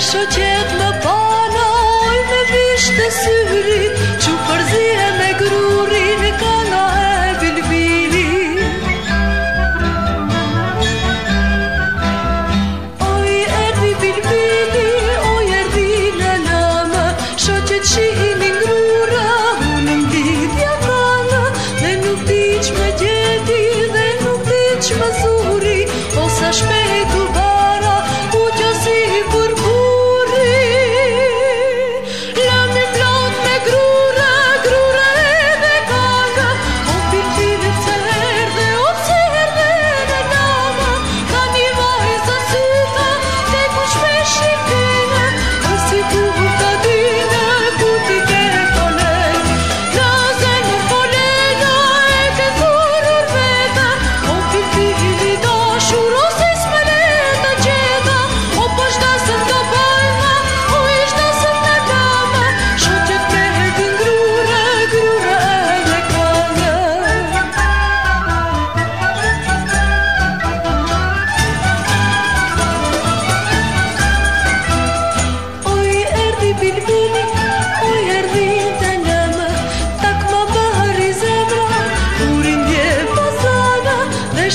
手牵。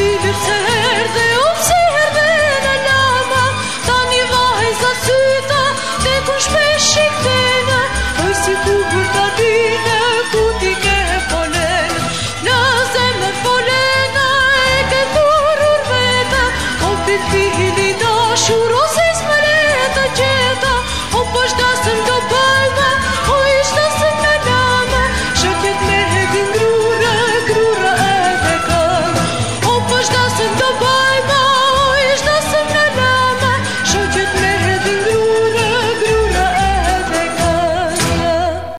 Shqiptirë që herë dhe lama Ta një vajzat syta dhe kënë shpesh i ktenë Pojë si kukur t'a bine, kut me folena e këtë dorur vete Kofi po